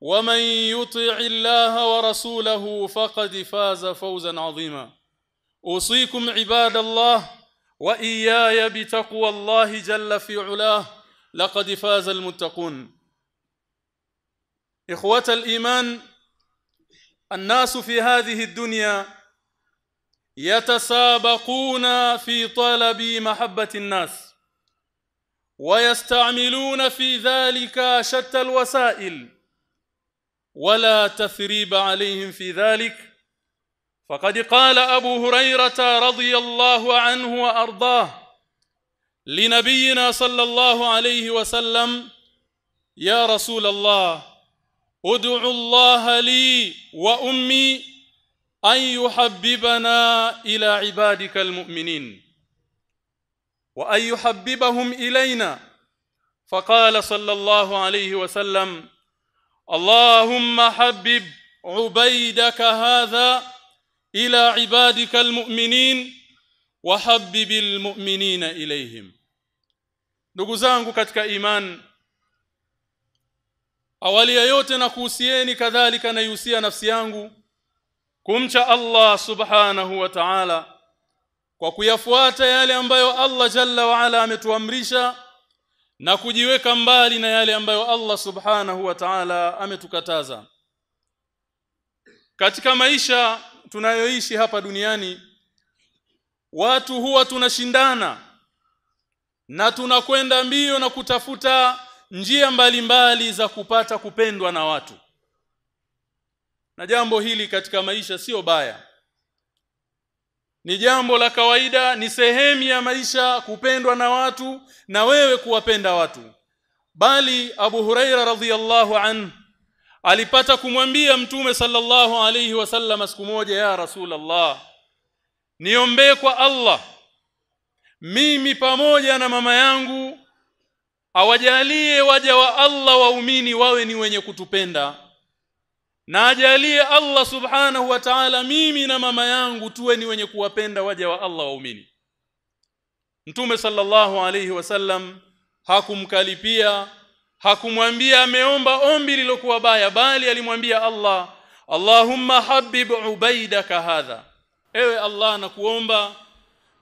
ومن يطع الله ورسوله فقد فاز فوزا عظيما. اوصيكم عباد الله واياي بتقوى الله جل في علاه. لقد فاز المتقون. اخوه الايمان الناس في هذه الدنيا يتسابقون في طلب محبة الناس ويستعملون في ذلك شتى الوسائل. ولا تثريب عليهم في ذلك. فقد قال أبو هريرة رضي الله عنه وأرضاه لنبينا صلى الله عليه وسلم يا رسول الله ادعو الله لي وأمي أن يحببنا إلى عبادك المؤمنين. وأن يحببهم إلينا. فقال صلى الله عليه وسلم اللهم حبب عبيدك هذا إلى عبادك المؤمنين وحبب المؤمنين اليهم ndugu zangu katika iman awali ya yote na kuhusieni kadhalika na yusia nafsi yangu kumcha Allah subhanahu wa ta'ala kwa kuyafuata yale ambayo Allah jalla wa ala ametuamrisha na kujiweka mbali na yale ambayo Allah subhanahu wa ta'ala ametukataza. Katika maisha tunayoishi hapa duniani watu huwa tunashindana na tunakwenda mbio na kutafuta njia mbalimbali mbali za kupata kupendwa na watu. Na jambo hili katika maisha sio baya ni jambo la kawaida ni sehemu ya maisha kupendwa na watu na wewe kuwapenda watu. Bali Abu Huraira radhiyallahu an alipata kumwambia mtume sallallahu alayhi wasallam siku moja ya Rasulullah niombee kwa Allah. Mimi pamoja na mama yangu awajalie waja wa Allah waumini wawe ni wenye kutupenda na ajalie Allah subhanahu wa ta'ala mimi na mama yangu tuwe ni wenye kuwapenda waja wa Allah waumini. Mtume sallallahu alayhi wasallam hakumkalipia hakumwambia ameomba ombi lilokuwa baya bali alimwambia Allah Allahumma habib ubaidaka hadha. Ewe Allah nakuomba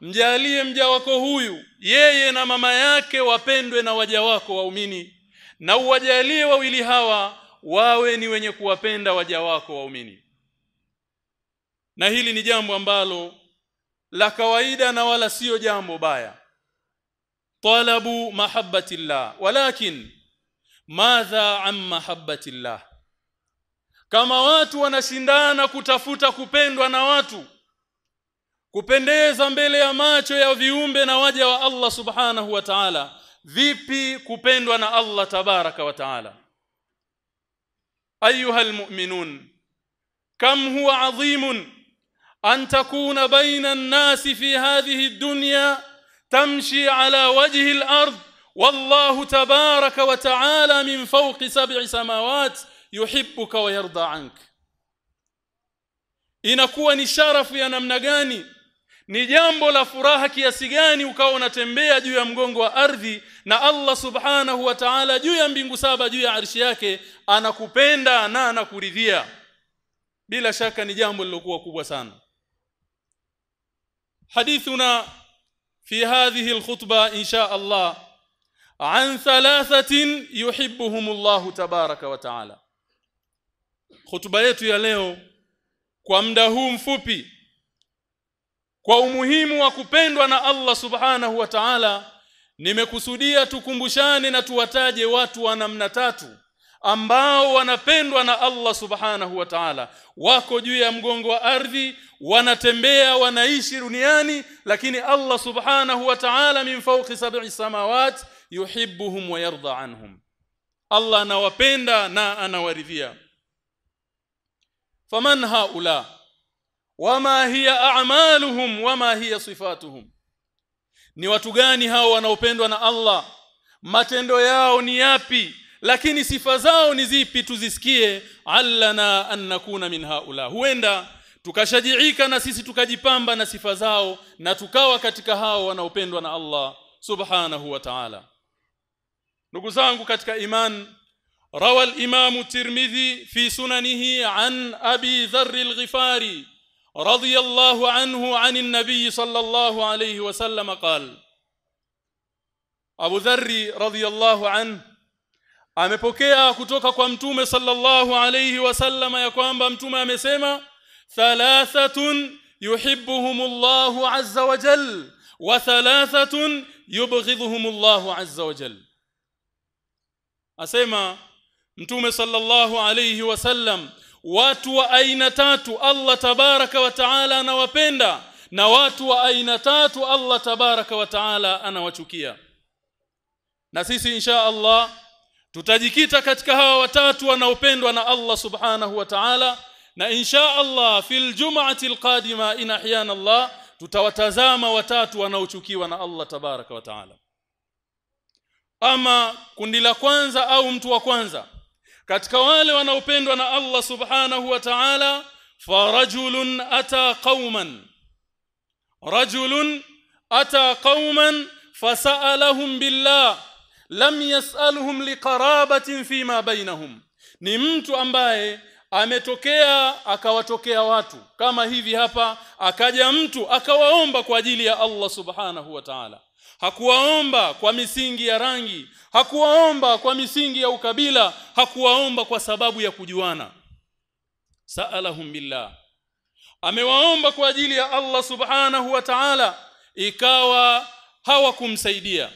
mjalie mja wako huyu yeye na mama yake wapendwe na waja wako waumini na uwajalie wawili hawa wawe ni wenye kuwapenda waja wako waumini. Na hili ni jambo ambalo la kawaida na wala sio jambo baya. Talabu mahabbatillah walakin madha an mahabbatillah. Kama watu wanashindana kutafuta kupendwa na watu kupendeza mbele ya macho ya viumbe na waja wa Allah subhanahu wa ta'ala vipi kupendwa na Allah tabaraka wa ta'ala أيها المؤمنون كم هو عظيم أن تكون بين الناس في هذه الدنيا تمشي على وجه الأرض والله تبارك وتعالى من فوق سبع سماوات يحبك ويرضى عنك. inakuwa ni sharafu ya namna gani ni jambo la furaha kiasi gani ukawa unatembea juu ya mgongo wa ardhi na Allah subhanahu wa ta'ala juu ya mbingu saba juu ya arshi yake anakupenda na anakuridhia? Bila shaka ni jambo lilokuwa kubwa sana. Hadithuna fi hadhihi alkhutba insha Allah an thalathatin Allah tabaraka wa ta'ala. Khutba yetu ya leo kwa muda huu mfupi kwa umuhimu wa kupendwa na Allah subhanahu wa ta'ala nimekusudia tukumbushane na tuwataje watu wa namna tatu ambao wanapendwa na Allah subhanahu wa ta'ala. Wako juu ya mgongo wa ardhi wanatembea wanaishi duniani lakini Allah subhanahu wa ta'ala min fawqi sab'i samawat yuhibbuhum wa yarda anhum. Allah anawapenda na anawaridhia. Faman haula wama hiya a'maluhum wama hiya sifatuhum. Ni watu gani hao wanaopendwa na Allah? Matendo yao ni yapi? Lakini sifa zao ni zipi? Tuzisikie. Allana an nakuna min haula. Huenda tukashajiika na sisi tukajipamba na sifa zao na tukawa katika hao wanaopendwa na Allah subhanahu wa ta'ala. Ndugu zangu katika iman rawa imamu Tirmidhi fi sunanihi an abi dharr al-ghifari. رضي الله عنه عن النبي صلى الله عليه وسلم قال ذر رضي الله عنه amepokea kutoka kwa mtume sallallahu alayhi wasallam ya kwamba mtume amesema thalathatun yuhibbuhumullahu azza wa jal wa thalathatun yubghidhuhumullahu azza wa jal asema mtume sallallahu alayhi wasallam watu wa aina tatu Allah tabaraka wa taala anawapenda na watu wa aina tatu Allah tabaraka wa taala anawachukia. Na sisi insha Allah tutajikita katika hawa watatu wanaopendwa na Allah subhanahu wa ta'ala na insha Allah fil jum'ati alqadima in ahyana Allah tutawatazama watatu wanaochukiwa na Allah tabaraka wa ta'ala. Ama kundi la kwanza au mtu wa kwanza katika wale wanaopendwa na Allah subhanahu wa ta'ala farajulun ata qauman. Rajulun ata qauman fasalahum billah lam yasaluhum liqarabatin fima bainahum ni mtu ambaye ametokea akawatokea watu. Kama hivi hapa akaja mtu akawaomba kwa ajili ya Allah subhanahu wa ta'ala hakuwaomba kwa misingi ya rangi hakuwaomba kwa misingi ya ukabila hakuwaomba kwa sababu ya kujuana. Saalahum billah. Amewaomba kwa ajili ya Allah subhanahu wa ta'ala ikawa hawakumsaidia.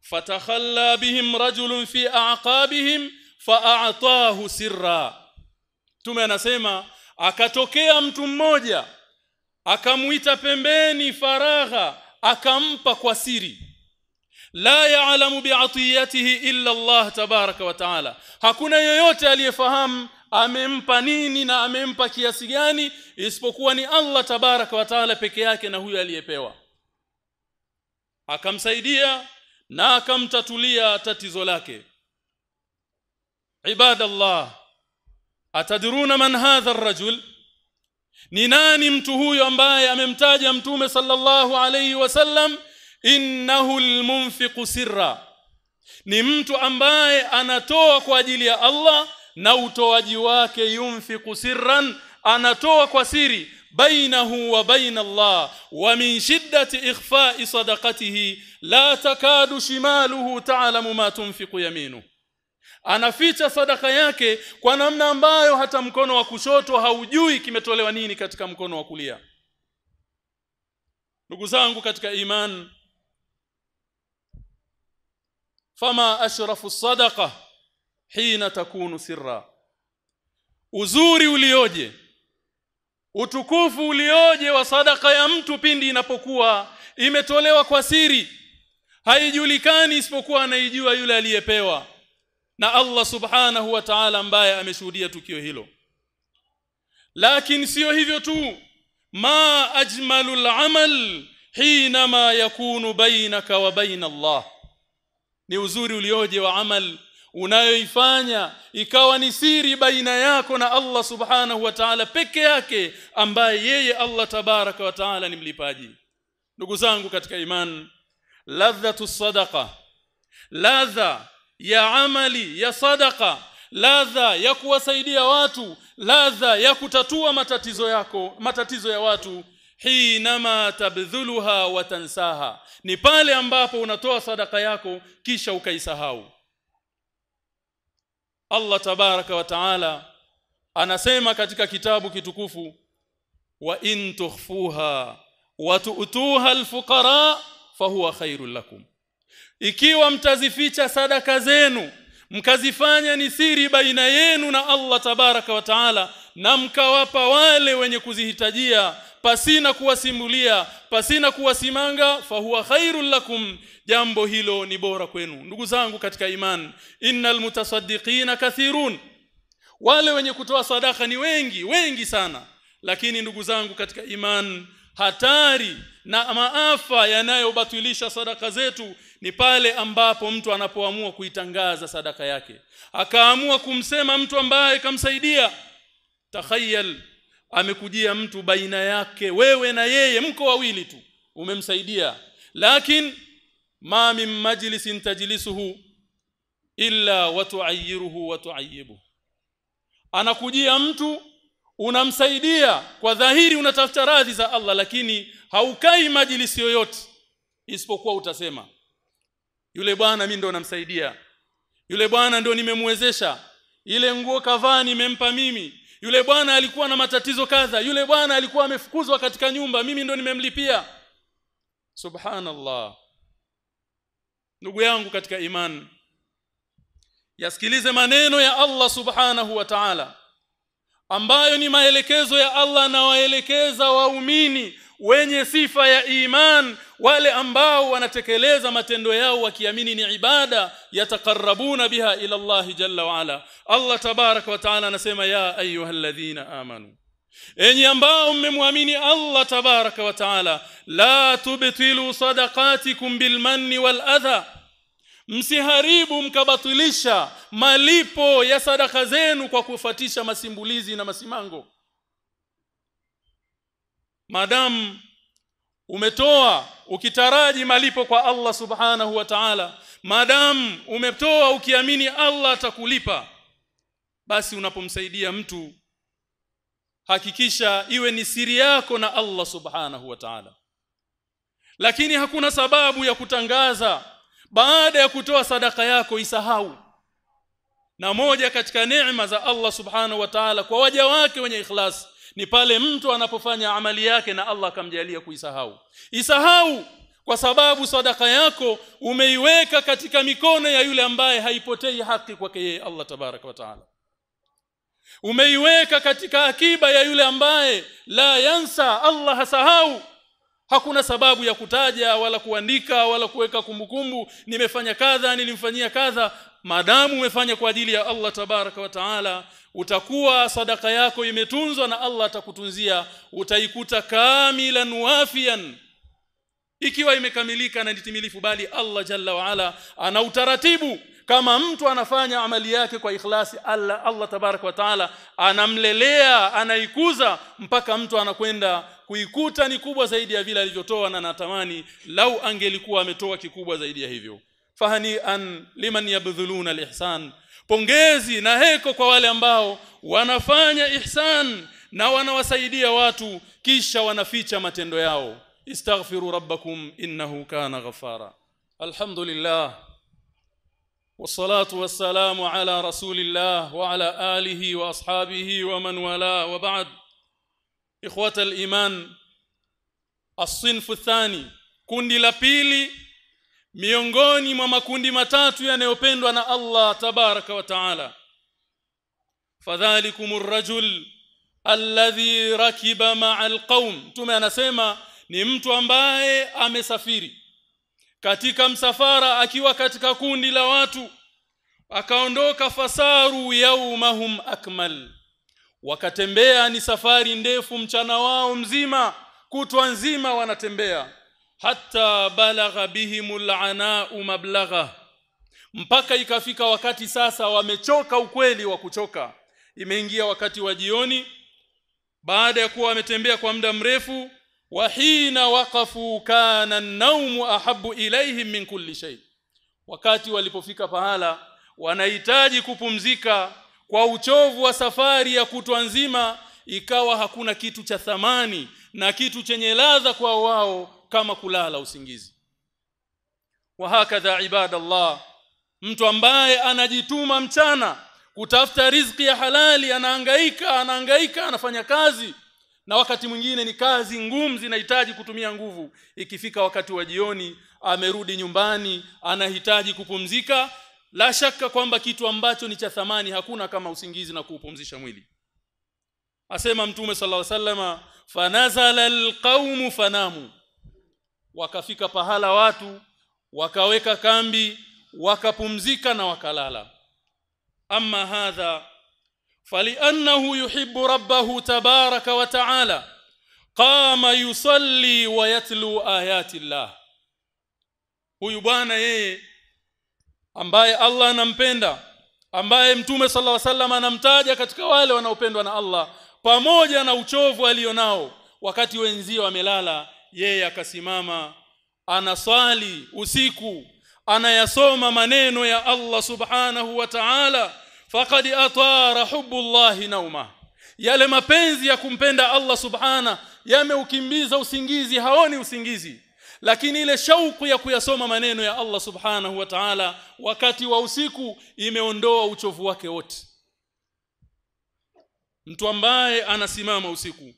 Fatakhalla bihim rajulun fi a'qabihim fa'atahu sirra. Tume anasema akatokea mtu mmoja akamuita pembeni faragha akampa kwa siri. La yaalamu bi'atiyatihi illa Allah tabaraka wa ta'ala. Hakuna yeyote aliyefahamu amempa nini na amempa kiasi gani isipokuwa ni Allah tabaraka wa ta'ala peke yake na huyo aliyepewa. Akamsaidia na akamtatulia tatizo lake. Ibadallah atadruna man hadha ar-rajul ni nani mtu huyo ambaye amemtaja mtume sallallahu alayhi wasallam innahu almunfiqu sirra ni mtu ambaye anatoa kwa ajili ya Allah na utoaji wake yunfiqu sirran anatoa kwa siri bainahu wa baina Allah wa min shiddati ikhfa'i sadaqatihi la takadu shimaluhu ta'lamu ma tunfiqu yaminu anaficha sadaka yake kwa namna ambayo hata mkono wa kushoto haujui kimetolewa nini katika mkono wa kulia. Ndugu zangu katika iman fama ashrafu sadaka hina takunu sirra. Uzuri ulioje utukufu ulioje wa sadaka ya mtu pindi inapokuwa imetolewa kwa siri haijulikani isipokuwa anaijua yule aliyepewa na Allah subhanahu wa ta'ala ambaye ameshuhudia tukio hilo. Lakini sio hivyo tu. Ma ajmalul amal hina ma yakunu bainaka wa baina Allah. Ni uzuri ulioje wa amal unayoifanya ikawa ni siri baina yako na Allah subhanahu wa ta'ala peke yake ambaye yeye Allah tabaraka wa ta'ala ni mlipaji. Ndugu zangu katika iman ladhatu sadaqa ladha ya amali ya sadaka ladha ya kuwasaidia watu ladha ya kutatua matatizo yako matatizo ya watu hinama tabdhuluha wa tansaha. Ni pale ambapo unatoa sadaka yako kisha ukaisahau. Allah tabaraka wa taala anasema katika kitabu kitukufu wa in tukhfuha wa tu'tuha alfuqara fahuwa khairul lakum ikiwa mtazificha sadaka zenu mkazifanya ni siri baina yenu na Allah tabaraka wa taala na mkawapa wale wenye kuzihitajia pasina kuwasimulia pasina kuwasimanga fahuwa khairul lakum jambo hilo ni bora kwenu. Ndugu zangu katika iman innal mutasaddiqina kathirun. Wale wenye kutoa sadaka ni wengi wengi sana. Lakini ndugu zangu katika iman hatari na maafa yanayobatilisha sadaka zetu ni pale ambapo mtu anapoamua kuitangaza sadaka yake. Akaamua kumsema mtu ambaye kamsaidia takhayal amekujia mtu baina yake wewe na yeye mko wawili tu. Umemsaidia. Lakini ma min majlisin tajlisuhu illa watuayiruhu watuayibu anakujia mtu unamsaidia kwa dhahiri unatafuta radhi za Allah lakini haukai majlisi yoyote isipokuwa utasema yule bwana mimi ndo namsaidia. Yule bwana ndo nimemwezesha. Ile nguo kavaa nimempa mimi. Yule bwana alikuwa na matatizo kadha. Yule bwana alikuwa amefukuzwa katika nyumba. Mimi ndo nimemlipia. Subhanallah. Ndugu yangu katika iman yasikilize maneno ya Allah subhanahu wa ta'ala ambayo ni maelekezo ya Allah na waelekeza waumini wenye sifa ya iman wale ambao wanatekeleza matendo yao wakiamini ni ibada yatakarabuna biha ila Allah jalla wa ala. Allah tabaraka wa taala anasema ya ayyuhalladhina amanu enyi ambao mmemwamini Allah tabaraka wa taala la tubtilu sadaqatikum bilmanni wal adha msiharibu mkabatilisha malipo ya sadaka zenu kwa kufatisha masimbulizi na masimango madamu umetoa ukitaraji malipo kwa Allah subhanahu wa ta'ala madamu umetoa ukiamini Allah atakulipa basi unapomsaidia mtu hakikisha iwe ni siri yako na Allah subhanahu wa ta'ala. Lakini hakuna sababu ya kutangaza baada ya kutoa sadaka yako isahau. Na moja katika neema za Allah subhanahu wa ta'ala kwa waja wake wenye ikhlas ni pale mtu anapofanya amali yake na Allah akamjalia kuisahau. Isahau kwa sababu sadaka yako umeiweka katika mikono ya yule ambaye haipotei haki kwake yeye Allah tabaraka wa taala. Umeiweka katika akiba ya yule ambaye la yansa Allah hasahau. Hakuna sababu ya kutaja wala kuandika wala kuweka kumbukumbu nimefanya kadha nilimfanyia kadha. Maadamu umefanya kwa ajili ya Allah tabaraka wa taala utakuwa sadaka yako imetunzwa na Allah atakutunzia utaikuta kamilan wafian ikiwa imekamilika na nitimilifu bali Allah jalla waala ana utaratibu. Kama mtu anafanya amali yake kwa ikhlasi Allah Allah tabarak wa taala anamlelea anaikuza mpaka mtu anakwenda kuikuta ni kubwa zaidi ya vile alivyotoa na natamani lau angelikuwa ametoa kikubwa zaidi ya hivyo. Fahani an liman yabdhuluna alihsan pongezi na heko kwa wale ambao wanafanya ihsan na wanawasaidia watu kisha wanaficha matendo yao istaghfiru rabbakum innahu kana ghafara alhamdulillah والصلاه والسلام على رسول الله وعلى اله واصحابه ومن والاه وبعد اخوه الايمان الصنف الثاني kundi la pili miongoni mwa makundi matatu yanayopendwa na Allah tabaraka wa taala. Fadhalikumur rajul alladhi rakiba ma'al qaum tume anasema ni mtu ambaye amesafiri katika msafara akiwa katika kundi la watu akaondoka fasaru yaumahum akmal. Wakatembea ni safari ndefu mchana wao mzima kutwa nzima wanatembea hatta balagha bihim al'ana'u mablagha. Mpaka ikafika wakati sasa wamechoka ukweli wa kuchoka. Imeingia wakati wa jioni. Baada ya kuwa wametembea kwa muda mrefu wahina waqafu kana an-nawm ahabbu ilayhim min kulli shay. Wakati walipofika pahala wanahitaji kupumzika kwa uchovu wa safari ya kutwa nzima ikawa hakuna kitu cha thamani na kitu chenye ladha kwa wao kama kulala usingizi. Wa hakadha ibadallah mtu ambaye anajituma mchana kutafuta riziki ya halali anaangaika anaangaika anafanya kazi na wakati mwingine ni kazi ngumu zinahitaji kutumia nguvu. Ikifika wakati wa jioni amerudi nyumbani anahitaji kupumzika la shaka kwamba kitu ambacho ni cha thamani hakuna kama usingizi na kuupumzisha mwili. Asema mtume sallallahu alaihi wasallama fanazala alqaum fanamu wakafika pahala watu wakaweka kambi wakapumzika na wakalala amma hadha فلانه يحب ربه تبارك وتعالى قام يصلي ويتلو ايات الله huyu bwana yeye ambaye Allah anampenda ambaye mtume sallallahu alaihi wasallam anamtaja katika wale wanaopendwa na Allah pamoja na uchovu alionao wakati wenzio wamelala yeye akasimama anaswali usiku anayasoma maneno ya Allah subhanahu wa ta'ala faqad atara hubbullahi nauma yale mapenzi ya kumpenda Allah subhana yameukimbiza usingizi haoni usingizi. Lakini ile shauku ya kuyasoma maneno ya Allah subhanahu wa ta'ala wakati wa usiku imeondoa uchovu wake wote. Mtu ambaye anasimama usiku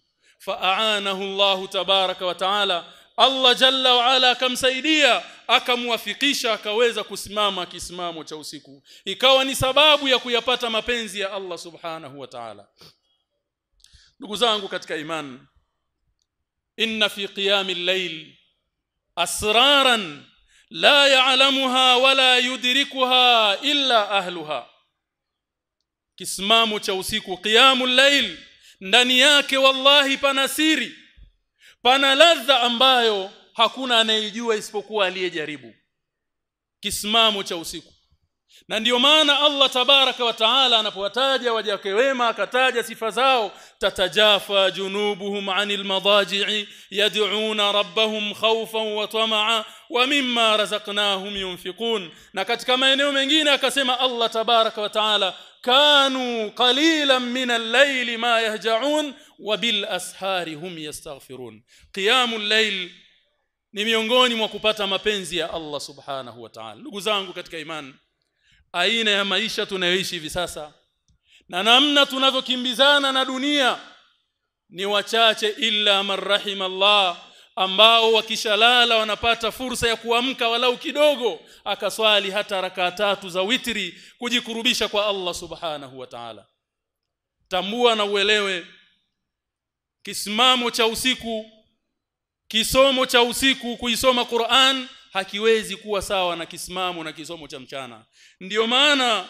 fa'anahu Allah tabaraka wa ta'ala Allah jalla wa ala akamsaidia akamwafikisha akaweza kusimama kisimamo cha usiku. Ikawa ni sababu ya kuyapata mapenzi ya Allah subhanahu wa ta'ala. Ndugu zangu katika imani inna fi qiyami al-layl asraran la ya'lamuha wala yudrikuha illa ahluha. Kisimamo cha usiku qiyamul layl ndani yake wallahi pana siri. Pana ladha ambayo hakuna anayejua isipokuwa aliyejaribu. Kisimamo cha usiku. Na ndiyo maana Allah tabaraka wa taala anapowataja wajake wema akataja sifa zao tatajafa junubuhum anil madaji'i yad'una rabbahum khawfan wa tama'a wa mimma razaqnahum yunfiqun. Na katika maeneo mengine akasema Allah tabaraka wa taala min al-layli ma yahja'un wa bil ashari hum yastaghfirun. Qiyamul layl ni miongoni mwa kupata mapenzi ya Allah subhanahu wa ta'ala. Ndugu zangu katika imani aina ya maisha tunayoishi hivi sasa na namna tunavyokimbizana na dunia ni wachache illa man rahimallah ambao wakishalala wanapata fursa ya kuamka walau kidogo akaswali hata rakaa tatu za witri kujikurubisha kwa Allah subhanahu wa ta'ala. Tambua na uelewe kisimamo cha usiku kisomo cha usiku kuisoma Qur'an hakiwezi kuwa sawa na kisimamo na kisomo cha mchana. Ndiyo maana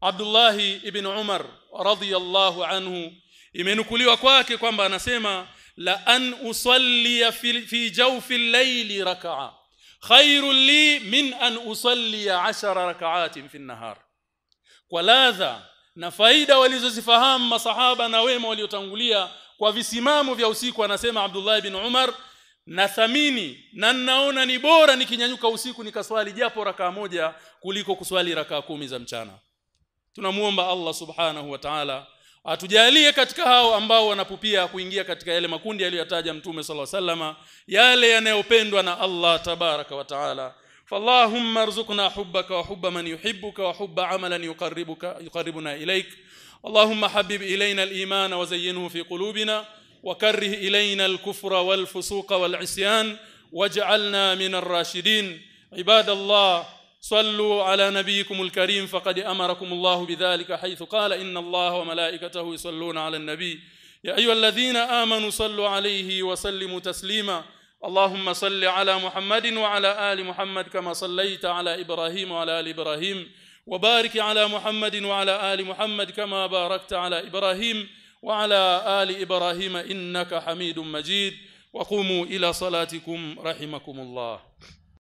Abdullah ibn Umar radhiyallahu anhu imenukuliwa kwake kwamba anasema la an usalli fi, fi jawfi al-layli rak'a khairul li min an usalli 10 rak'atin fi an-nahar kwa ladha na faida walizozifahamu masahaba na wema waliotangulia kwa visimamo vya usiku anasema Abdullah ibn Umar na thamini na naona ni bora nikinyanyuka usiku nikaswali japo rakaa moja kuliko kuswali rakaa kumi za mchana. Tunamuomba Allah subhanahu wa ta'ala atujalie katika hao ambao wanapupia kuingia katika yale makundi aliyotaja mtume alaihi wasallama yale yanayopendwa na Allah tabaraka wa ta'ala. فاللهم ارزقنا حبك وحب من يحبك وحب عملا يقربك يقربنا إليك اللهم حبب إلينا الإيمان وزينه في قلوبنا وكره إلينا الكفر والفسوق والعصيان واجعلنا من الراشدين عباد الله صلوا على نبيكم الكريم فقد أمركم الله بذلك حيث قال إن الله وملائكته يصلون على النبي. يا أيها الذين آمنوا صلوا عليه وسلموا تسليما. اللهم صل على محمد وعلى آل محمد كما صليت على إبراهيم وعلى آل إبراهيم. وبارك على محمد وعلى آل محمد كما باركت على إبراهيم وعلى آل إبراهيم إنك حميد مجيد. وقوموا إلى صلاتكم رحمكم الله.